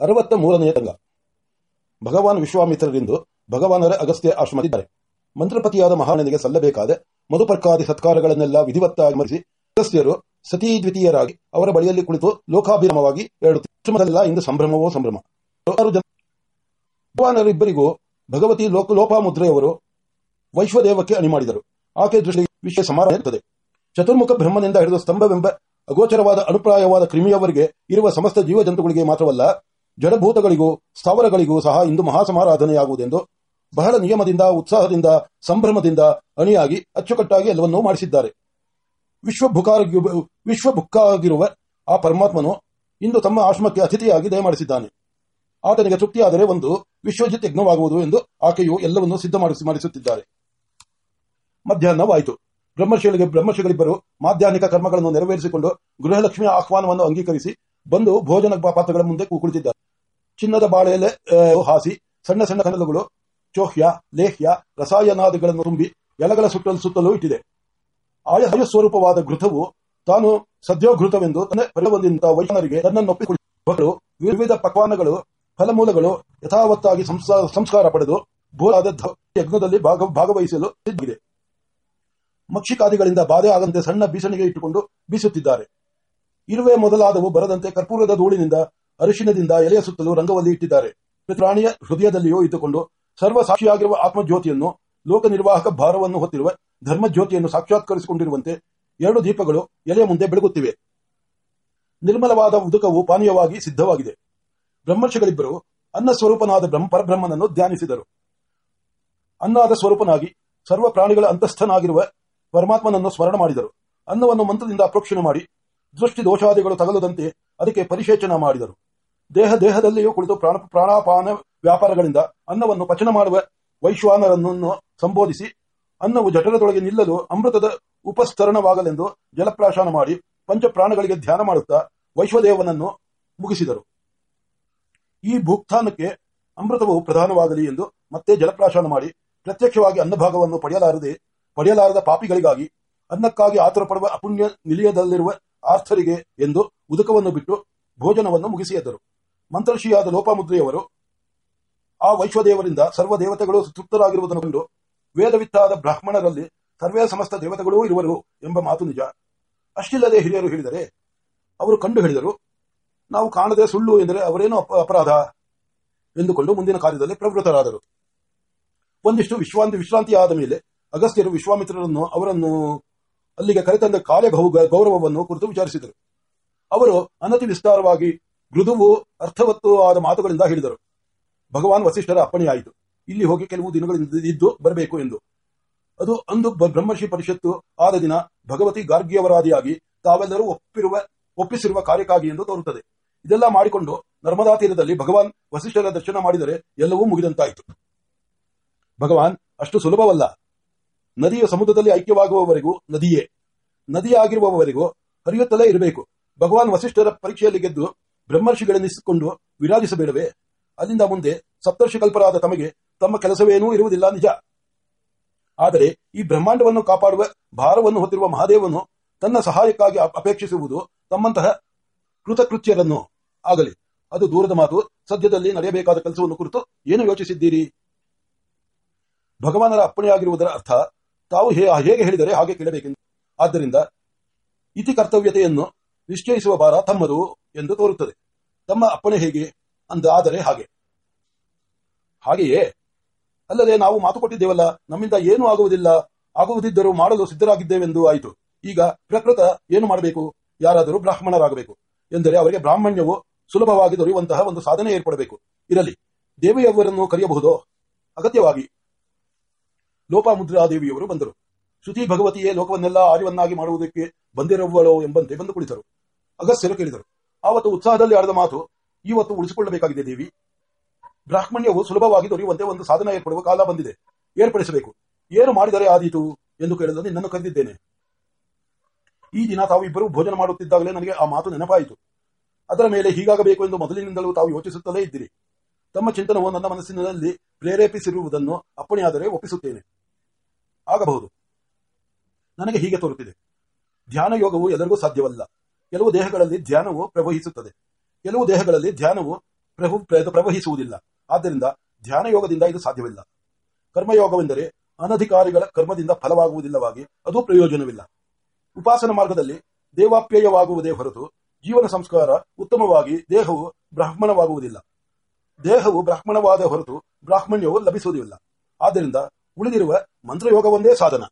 ಅರವತ್ತ ಮೂರನೆಯ ತಂಗ. ಭಗವಾನ್ ವಿಶ್ವಾಮಿತ್ರರಿಂದು ಭಗವಾನರ ಅಗಸ್ತ್ಯ ಆಶ್ರಮದಿದ್ದಾರೆ ಮಂತ್ರಪತಿಯಾದ ಮಹಾನನಿಗೆ ಸಲ್ಲಬೇಕಾದ ಮಧುಪರ್ಕಾದಿ ಸತ್ಕಾರಗಳನ್ನೆಲ್ಲ ವಿಧಿವತ್ತಾಗಿ ಮರಿಸಿ ಅಗಸ್ತ್ಯರು ಸತೀ ದ್ವಿತೀಯರಾಗಿ ಅವರ ಬಳಿಯಲ್ಲಿ ಕುಳಿತು ಲೋಕಾಭಿರಾಮವಾಗಿ ಹೇಳುತ್ತಿಲ್ಲ ಇಂದು ಸಂಭ್ರಮವೋ ಸಂಭ್ರಮ? ಭಗವಾನರಿಬ್ಬರಿಗೂ ಭಗವತಿ ಲೋಕ ಲೋಪಾಮುದ್ರೆಯವರು ವೈಶ್ವದೇವಕ್ಕೆ ಅಣಿ ಮಾಡಿದರು ಆಕೆ ದೃಷ್ಟಿ ವಿಷಯ ಸಮಾರಂಭ ಇರುತ್ತದೆ. ಚತುರ್ಮುಖ ಬ್ರಹ್ಮನಿಂದ ಹಿಡಿದು ಸ್ತಂಭವೆಂಬ ಅಗೋಚರವಾದ ಅನುಪ್ರಾಯವಾದ ಕ್ರಿಮಿಯವರಿಗೆ ಇರುವ ಸಮಸ್ತ ಜೀವಜಂತುಗಳಿಗೆ ಮಾತ್ರವಲ್ಲ ಜಡಭೂತಗಳಿಗೂ, ಸ್ಥಾವರಗಳಿಗೂ ಸಹ ಇಂದು ಮಹಾಸಮಾರಾಧನೆಯಾಗುವುದೆಂದು ಬಹಳ ನಿಯಮದಿಂದ, ಉತ್ಸಾಹದಿಂದ, ಸಂಭ್ರಮದಿಂದ ಅಣಿಯಾಗಿ ಅಚ್ಚುಕಟ್ಟಾಗಿ ಎಲ್ಲವನ್ನೂ ಮಾಡಿಸಿದ್ದಾರೆ. ವಿಶ್ವಭುಕ್ಕಾಗಿರುವ ಆ ಪರಮಾತ್ಮನು ಇಂದು ತಮ್ಮ ಆಶ್ರಮಕ್ಕೆ ಅತಿಥಿಯಾಗಿ ದಯಮಾಡಿಸಿದ್ದಾನೆ ಆತನಿಗೆ ತೃಪ್ತಿಯಾದರೆ ಒಂದು ವಿಶ್ವಜಿತ್ ಯಜ್ಞವಾಗುವುದು ಎಂದು ಆಕೆಯು ಎಲ್ಲವನ್ನೂ ಸಿದ್ಧ ಮಾಡಿಸಿ, ಮಾಡಿಸುತ್ತಿದ್ದಾರೆ. ಮಧ್ಯಾಹ್ನವಾಯಿತು. ಬ್ರಹ್ಮರ್ಷಿಗಳಿಗೆ ಬ್ರಹ್ಮಶಿಗಳಿಬ್ಬರು ಮಾಧ್ಯಾಹ್ನಿಕ ಕರ್ಮಗಳನ್ನು ನೆರವೇರಿಸಿಕೊಂಡು ಗೃಹಲಕ್ಷ್ಮಿಯ ಆಹ್ವಾನವನ್ನು ಅಂಗೀಕರಿಸಿ ಬಂದು ಭೋಜನ ಪಾತ್ರಗಳ ಮುಂದೆ ಕುಳಿತಿದ್ದಾರೆ ಚಿನ್ನದ ಬಾಳೆಲೆ ಹಾಸಿ, ಸಣ್ಣ ಸಣ್ಣ ಕನಲುಗಳು, ಚೋಹ್ಯ, ಲೇಹ್ಯ, ರಸಾಯನಾದಿಗಳನ್ನು ತುಂಬಿ ಎಲೆಗಳ ಸುತ್ತಲೂ ಸುತ್ತಲೂ ಇಟ್ಟಿದೆ. ಆಯ ಸ್ವರೂಪವಾದ ಘೃತವು ತಾನು ಸದ್ಯೋಘೃತವೆಂದು ತನ್ನ ಪರಿವಂದಿಂದ ವೈಷ್ಣವರಿಗೆ ತನ್ನನ್ನೊಪ್ಪಿಕೊಳ್ಳಿ. ವಿವಿಧ ಪಕ್ವಾನಗಳು, ಫಲಮೂಲಗಳು ಯಥಾವತ್ತಾಗಿ ಸಂಸ್ಕಾರ ಪಡೆದು ಭೂರಾದ ಯಜ್ಞದಲ್ಲಿ ಭಾಗವಹಿಸಲು ಸಿದ್ಧಿದೆ ಮಕ್ಷಿಕಾದಿಗಳಿಂದ ಬಾಧೆ ಆಗದಂತೆ ಸಣ್ಣ ಬೀಸಣಿಗೆ ಇಟ್ಟುಕೊಂಡು ಬೀಸುತ್ತಿದ್ದಾರೆ. ಇರುವೆ ಮೊದಲಾದವು ಬರದಂತೆ ಕರ್ಪೂರದ ಧೂಳಿನಿಂದ ಅರಿಶಿನದಿಂದ ಎಲೆಯ ಸುತ್ತಲೂ ರಂಗವಲ್ಲಿ ಇಟ್ಟಿದ್ದಾರೆ. ಪ್ರಾಣಿಯ ಹೃದಯದಲ್ಲಿಯೂ ಇದ್ದುಕೊಂಡು ಸರ್ವ ಸಾಕ್ಷಿಯಾಗಿರುವ ಆತ್ಮಜ್ಯೋತಿಯನ್ನು ಲೋಕ ನಿರ್ವಾಹಕ ಭಾರವನ್ನು ಹೊತ್ತಿರುವ ಧರ್ಮಜ್ಯೋತಿಯನ್ನು ಸಾಕ್ಷಾತ್ಕರಿಸಿಕೊಂಡಿರುವಂತೆ ಎರಡು ದೀಪಗಳು ಎಲೆಯ ಮುಂದೆ ಬೆಳಗುತ್ತಿವೆ. ನಿರ್ಮಲವಾದ ಉದುಕವು ಪಾನೀಯವಾಗಿ ಸಿದ್ಧವಾಗಿದೆ. ಬ್ರಹ್ಮರ್ಷಿಗಳಿಬ್ಬರು ಅನ್ನ ಸ್ವರೂಪನಾದ ಬ್ರಹ್ಮ ಪರಬ್ರಹ್ಮನನ್ನು ಧ್ಯಾನಿಸಿದರು. ಅನ್ನಾದ ಸ್ವರೂಪನಾಗಿ ಸರ್ವ ಪ್ರಾಣಿಗಳ ಅಂತಸ್ಥನಾಗಿರುವ ಪರಮಾತ್ಮನನ್ನು ಸ್ಮರಣ ಮಾಡಿದರು. ಅನ್ನವನ್ನು ಮಂತ್ರದಿಂದ ಅಪ್ರೋಕ್ಷಣೆ ಮಾಡಿ ದೃಷ್ಟಿ ದೋಷಾದಿಗಳು ತಗಲದಂತೆ ಅದಕ್ಕೆ ಪರಿಶೇಚನ ಮಾಡಿದರು. ದೇಹ ದೇಹದಲ್ಲಿಯೂ ಕುಳಿತು ಪ್ರಾಣ ಪ್ರಾಣಾಪಾನ ವ್ಯಾಪಾರಗಳಿಂದ ಅನ್ನವನ್ನು ಪಚನ ಮಾಡುವ ವೈಶ್ವಾನರನ್ನು ಸಂಬೋಧಿಸಿ ಅನ್ನವು ಜಠರದೊಳಗೆ ನಿಲ್ಲಲು ಅಮೃತದ ಉಪಸ್ತರಣವಾಗಲೆಂದು ಜಲಪ್ರಾಶನ ಮಾಡಿ ಪಂಚಪ್ರಾಣಗಳಿಗೆ ಧ್ಯಾನ ಮಾಡುತ್ತಾ ವೈಶ್ವದೇವನನ್ನು ಮುಗಿಸಿದರು. ಈ ಭೂಕ್ತಾನಕ್ಕೆ ಅಮೃತವು ಪ್ರಧಾನವಾಗಲಿ ಎಂದು ಮತ್ತೆ ಜಲಪ್ರಾಶನ ಮಾಡಿ ಪ್ರತ್ಯಕ್ಷವಾಗಿ ಅನ್ನಭಾಗವನ್ನು ಪಡೆಯಲಾರದೆ ಪಡೆಯಲಾರದ ಪಾಪಿಗಳಿಗಾಗಿ ಅನ್ನಕ್ಕಾಗಿ ಆತುರ ಪಡುವ ಅಪುಣ್ಯ ನಿಲಯದಲ್ಲಿರುವ ಆರ್ಥರಿಗೆ ಎಂದು ಉದುಕವನ್ನು ಬಿಟ್ಟು ಭೋಜನವನ್ನು ಮುಗಿಸಿ ಮಂತ್ರಶಿಯಾದ ಲೋಪಾಮುದ್ರೆಯವರು ಆ ವೈಶ್ವದೇವರಿಂದ ಸರ್ವ ದೇವತೆಗಳು ತೃಪ್ತರಾಗಿರುವುದನ್ನು ಕಂಡು ವೇದವಿತ್ತಾದ ಬ್ರಾಹ್ಮಣರಲ್ಲಿ ಸರ್ವೇ ಸಮಸ್ತ ದೇವತೆಗಳೂ ಇರುವರು ಎಂಬ ಮಾತು ನಿಜ. ಅಷ್ಟಿಲ್ಲದೆ ಹಿರಿಯರು ಹೇಳಿದರೆ ಅವರು ಕಂಡು ಹೇಳಿದರು ನಾವು ಕಾಣದೆ ಸುಳ್ಳು ಎಂದರೆ ಅವರೇನು ಅಪರಾಧ ಎಂದುಕೊಂಡು ಮುಂದಿನ ಕಾರ್ಯದಲ್ಲಿ ಪ್ರವೃತ್ತರಾದರು. ಒಂದಿಷ್ಟು ವಿಶ್ರಾಂತಿ ಆದ ಮೇಲೆ ಅಗಸ್ತ್ಯರು ವಿಶ್ವಾಮಿತ್ರರನ್ನು ಅವರನ್ನು ಅಲ್ಲಿಗೆ ಕರೆತಂದ ಕಾರ್ಯ ಗೌರವವನ್ನು ಕುರಿತು ವಿಚಾರಿಸಿದರು. ಅವರು ಅನತಿ ವಿಸ್ತಾರವಾಗಿ ಮೃದುವು ಅರ್ಥವತ್ತು ಆದ ಮಾತುಗಳಿಂದ ಹೇಳಿದರು. ಭಗವಾನ್ ವಸಿಷ್ಠರ ಅಪ್ಪಣೆಯಾಯಿತು. ಇಲ್ಲಿ ಹೋಗಿ ಕೆಲವು ದಿನಗಳಿಂದ ಇದ್ದು ಬರಬೇಕು ಎಂದು. ಅದು ಅಂದು ಬ್ರಹ್ಮರ್ಷಿ ಪರಿಷತ್ತು ಆದ ದಿನ ಭಗವತಿ ಗಾರ್ಗಿಯವರಾದಿಯಾಗಿ ತಾವೆಲ್ಲರೂ ಒಪ್ಪಿರುವ ಒಪ್ಪಿಸಿರುವ ಕಾರ್ಯಕ್ಕಾಗಿ ಎಂದು ತೋರುತ್ತದೆ. ಇದೆಲ್ಲ ಮಾಡಿಕೊಂಡು ನರ್ಮದಾ ತೀರದಲ್ಲಿ ಭಗವಾನ್ ವಸಿಷ್ಠರ ದರ್ಶನ ಮಾಡಿದರೆ ಎಲ್ಲವೂ ಮುಗಿದಂತಾಯಿತು. ಭಗವಾನ್, ಅಷ್ಟು ಸುಲಭವಲ್ಲ. ನದಿಯ ಸಮುದ್ರದಲ್ಲಿ ಐಕ್ಯವಾಗುವವರೆಗೂ ನದಿಯೇ. ನದಿಯಾಗಿರುವವರೆಗೂ ಹರಿಯುತ್ತಲೇ ಇರಬೇಕು. ಭಗವಾನ್ ವಸಿಷ್ಠರ ಪರೀಕ್ಷೆಯಲ್ಲಿ ಗೆದ್ದು ಬ್ರಹ್ಮರ್ಷಿಗಳನ್ನಿಸಿಕೊಂಡು ವಿರಾಜಿಸಬೇಡವೆ? ಅಲ್ಲಿಂದ ಮುಂದೆ ಸಪ್ತರ್ಷಿ ಕಲ್ಪರಾದ ತಮಗೆ ತಮ್ಮ ಕೆಲಸವೇನೂ ಇರುವುದಿಲ್ಲ, ನಿಜ. ಆದರೆ ಈ ಬ್ರಹ್ಮಾಂಡವನ್ನು ಕಾಪಾಡುವ ಭಾರವನ್ನು ಹೊತ್ತಿರುವ ಮಹಾದೇವನು ತನ್ನ ಸಹಾಯಕ್ಕಾಗಿ ಅಪೇಕ್ಷಿಸುವುದು ತಮ್ಮಂತಹ ಕೃತಕೃತ್ಯರನ್ನು ಆಗಲಿ. ಅದು ದೂರದ ಮಾತು. ಸದ್ಯದಲ್ಲಿ ನಡೆಯಬೇಕಾದ ಕೆಲಸವನ್ನು ಕುರಿತು ಏನು ಯೋಚಿಸಿದ್ದೀರಿ? ಭಗವಾನರ ಅಪ್ಪಣೆಯಾಗಿರುವುದರ ಅರ್ಥ ತಾವು ಹೇಗೆ ಹೇಳಿದರೆ ಹಾಗೆ ಕೇಳಬೇಕೆಂದು. ಆದ್ದರಿಂದ ಇತಿ ಕರ್ತವ್ಯತೆಯನ್ನು ನಿಶ್ಚಯಿಸುವ ಭಾರ ತಮ್ಮದು ಎಂದು ತೋರುತ್ತದೆ. ತಮ್ಮ ಅಪ್ಪಣೆ ಹೇಗೆ? ಅಂದ ಆದರೆ ಹಾಗೆ. ಹಾಗೆಯೇ, ಅಲ್ಲದೆ ನಾವು ಮಾತು ಕೊಟ್ಟಿದ್ದೇವಲ್ಲ, ನಮ್ಮಿಂದ ಏನೂ ಆಗುವುದಿಲ್ಲ. ಆಗುವುದಿದ್ದರೂ ಮಾಡಲು ಸಿದ್ಧರಾಗಿದ್ದೇವೆಂದು ಆಯಿತು. ಈಗ ಪ್ರಕೃತ ಏನು ಮಾಡಬೇಕು? ಯಾರಾದರೂ ಬ್ರಾಹ್ಮಣರಾಗಬೇಕು ಎಂದರೆ ಅವರಿಗೆ ಬ್ರಾಹ್ಮಣ್ಯವು ಸುಲಭವಾಗಿ ದೊರೆಯುವಂತಹ ಒಂದು ಸಾಧನೆ ಏರ್ಪಡಬೇಕು. ಇರಲಿ, ದೇವಿಯವರನ್ನು ಕರೆಯಬಹುದೋ? ಅಗತ್ಯವಾಗಿ. ಲೋಪಾಮುದ್ರಾದೇವಿಯವರು ಬಂದರು. ಶ್ರುತಿ ಭಗವತಿಯೇ ಲೋಕವನ್ನೆಲ್ಲ ಆರ್ಯವನ್ನಾಗಿ ಮಾಡುವುದಕ್ಕೆ ಬಂದಿರುವಳೋ ಎಂಬಂತೆ ಬಂದು ಕುಳಿತರು. ಅಗಸ್ತ್ಯರು ಕೇಳಿದರು. ಆವತ್ತು ಉತ್ಸಾಹದಲ್ಲಿ ಆಡಿದ ಮಾತು ಇವತ್ತು ಉಳಿಸಿಕೊಳ್ಳಬೇಕಾಗಿದೆ ದೇವಿ. ಬ್ರಾಹ್ಮಣ್ಯವು ಸುಲಭವಾಗಿ ದೊರೆಯುವಂತೆ ಒಂದು ಸಾಧನ ಏರ್ಪಡುವ ಕಾಲ ಬಂದಿದೆ. ಏರ್ಪಡಿಸಬೇಕು. ಏನು ಮಾಡಿದರೆ ಆದೀತು? ಎಂದು ಕೇಳಲು ನಿನ್ನನ್ನು ಕರೆದಿದ್ದೇನೆ. ಈ ದಿನ ತಾವು ಇಬ್ಬರು ಭೋಜನ ಮಾಡುತ್ತಿದ್ದಾಗಲೇ ನನಗೆ ಆ ಮಾತು ನೆನಪಾಯಿತು. ಅದರ ಮೇಲೆ ಹೀಗಾಗಬೇಕು ಎಂದು ಮೊದಲಿನಿಂದಲೂ ತಾವು ಯೋಚಿಸುತ್ತಲೇ ಇದ್ದೀರಿ. ತಮ್ಮ ಚಿಂತನವು ನನ್ನ ಮನಸ್ಸಿನಲ್ಲಿ ಪ್ರೇರೇಪಿಸಿರುವುದನ್ನು ಅಪ್ಪಣೆಯಾದರೆ ಒಪ್ಪಿಸುತ್ತೇನೆ. ಆಗಬಹುದು. ನನಗೆ ಹೀಗೆ ತೋರುತ್ತಿದೆ. ಧ್ಯಾನ ಯೋಗವು ಎಲ್ಲರಿಗೂ ಸಾಧ್ಯವಲ್ಲ. ಕೆಲವು ದೇಹಗಳಲ್ಲಿ ಧ್ಯಾನವು ಪ್ರವಹಿಸುತ್ತದೆ. ಕೆಲವು ದೇಹಗಳಲ್ಲಿ ಧ್ಯಾನವು ಪ್ರಭು ಪ್ರವಹಿಸುವುದಿಲ್ಲ. ಆದ್ದರಿಂದ ಧ್ಯಾನ ಯೋಗದಿಂದ ಇದು ಸಾಧ್ಯವಿಲ್ಲ. ಕರ್ಮಯೋಗವೆಂದರೆ ಅನಧಿಕಾರಿಗಳ ಕರ್ಮದಿಂದ ಫಲವಾಗುವುದಿಲ್ಲವಾಗಿ ಅದು ಪ್ರಯೋಜನವಿಲ್ಲ. ಉಪಾಸನ ಮಾರ್ಗದಲ್ಲಿ ದೇವಾಪ್ಯಯವಾಗುವುದೇ ಹೊರತು ಜೀವನ ಸಂಸ್ಕಾರ ಉತ್ತಮವಾಗಿ ದೇಹವು ಬ್ರಾಹ್ಮಣವಾಗುವುದಿಲ್ಲ. ದೇಹವು ಬ್ರಾಹ್ಮಣವಾದ ಹೊರತು ಬ್ರಾಹ್ಮಣ್ಯವು ಲಭಿಸುವುದಿಲ್ಲ. ಆದ್ದರಿಂದ ಉಳಿದಿರುವ ಮಂತ್ರಯೋಗವೊಂದೇ ಸಾಧನ.